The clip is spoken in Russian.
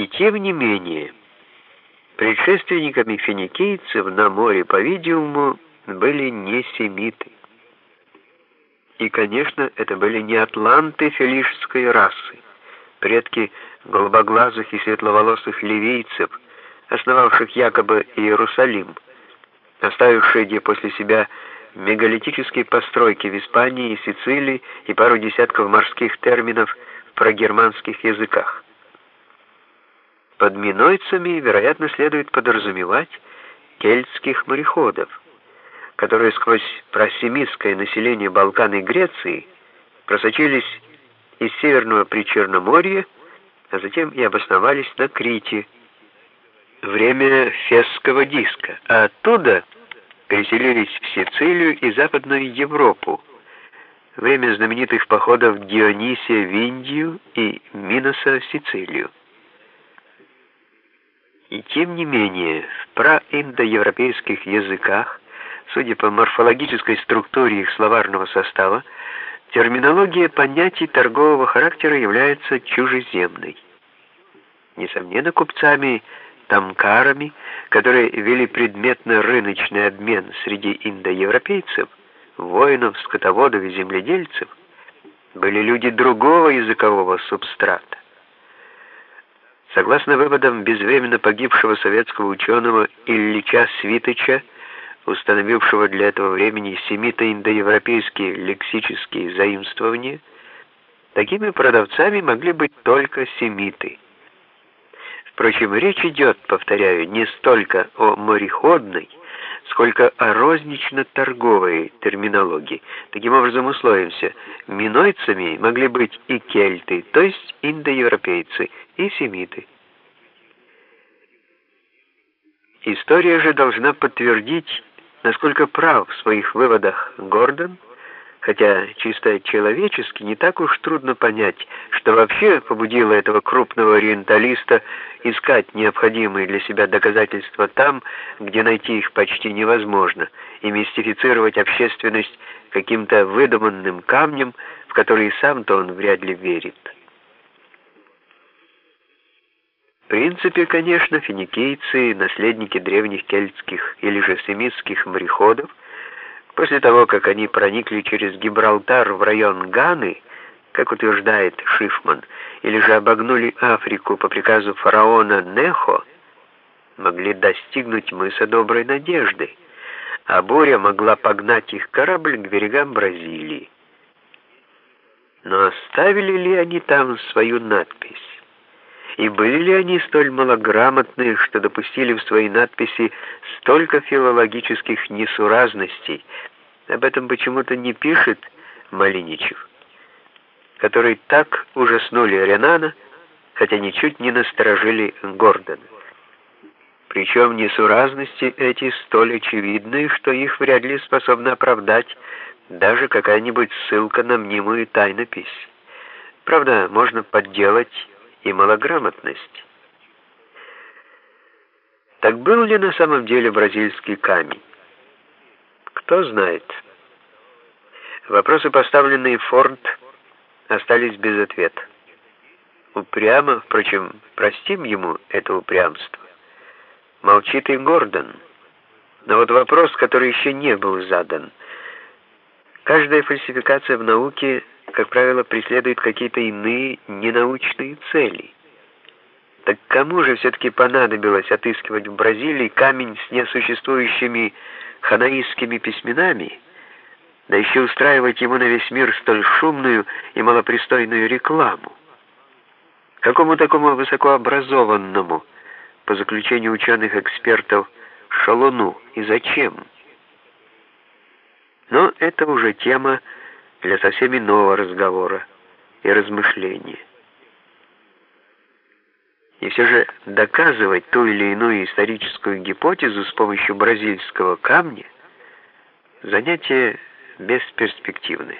И тем не менее, предшественниками финикийцев на море, по-видимому, были не семиты. И, конечно, это были не атланты филишской расы, предки голубоглазых и светловолосых ливийцев, основавших якобы Иерусалим, оставившие где после себя мегалитические постройки в Испании и Сицилии и пару десятков морских терминов в прогерманских языках. Под минойцами, вероятно, следует подразумевать кельтских мореходов, которые сквозь просемистское население Балкан и Греции просочились из Северного Причерноморья, а затем и обосновались на Крите, время Фесского диска, а оттуда переселились в Сицилию и Западную Европу, время знаменитых походов Дионисия в Индию и Миноса в Сицилию. И тем не менее, в праиндоевропейских языках, судя по морфологической структуре их словарного состава, терминология понятий торгового характера является чужеземной. Несомненно, купцами, тамкарами, которые вели предметно-рыночный обмен среди индоевропейцев, воинов, скотоводов и земледельцев, были люди другого языкового субстрата. Согласно выводам безвременно погибшего советского ученого Ильича Свитыча, установившего для этого времени семито-индоевропейские лексические заимствования, такими продавцами могли быть только семиты. Впрочем, речь идет, повторяю, не столько о мореходной, сколько о рознично-торговой терминологии. Таким образом, условимся, минойцами могли быть и кельты, то есть индоевропейцы, и семиты. История же должна подтвердить, насколько прав в своих выводах Гордон, хотя чисто человечески не так уж трудно понять, что вообще побудило этого крупного ориенталиста искать необходимые для себя доказательства там, где найти их почти невозможно, и мистифицировать общественность каким-то выдуманным камнем, в который сам-то он вряд ли верит. В принципе, конечно, финикийцы, наследники древних кельтских или же семитских мореходов, после того, как они проникли через Гибралтар в район Ганы, как утверждает Шифман, или же обогнули Африку по приказу фараона Нехо, могли достигнуть мыса Доброй Надежды, а буря могла погнать их корабль к берегам Бразилии. Но оставили ли они там свою надпись? И были ли они столь малограмотны, что допустили в свои надписи столько филологических несуразностей? Об этом почему-то не пишет Малиничев которые так ужаснули Ренана, хотя ничуть не насторожили Гордона. Причем несуразности эти столь очевидны, что их вряд ли способна оправдать даже какая-нибудь ссылка на мнимую тайнопись. Правда, можно подделать и малограмотность. Так был ли на самом деле бразильский камень? Кто знает. Вопросы, поставленные Форд, остались без ответа. Упрямо, впрочем, простим ему это упрямство. Молчит и Гордон. Но вот вопрос, который еще не был задан. Каждая фальсификация в науке, как правило, преследует какие-то иные ненаучные цели. Так кому же все-таки понадобилось отыскивать в Бразилии камень с несуществующими ханаистскими письменами, да еще устраивать ему на весь мир столь шумную и малопристойную рекламу. Какому такому высокообразованному, по заключению ученых-экспертов, шалуну и зачем? Но это уже тема для совсем иного разговора и размышления. И все же доказывать ту или иную историческую гипотезу с помощью бразильского камня – занятие бесперспективны.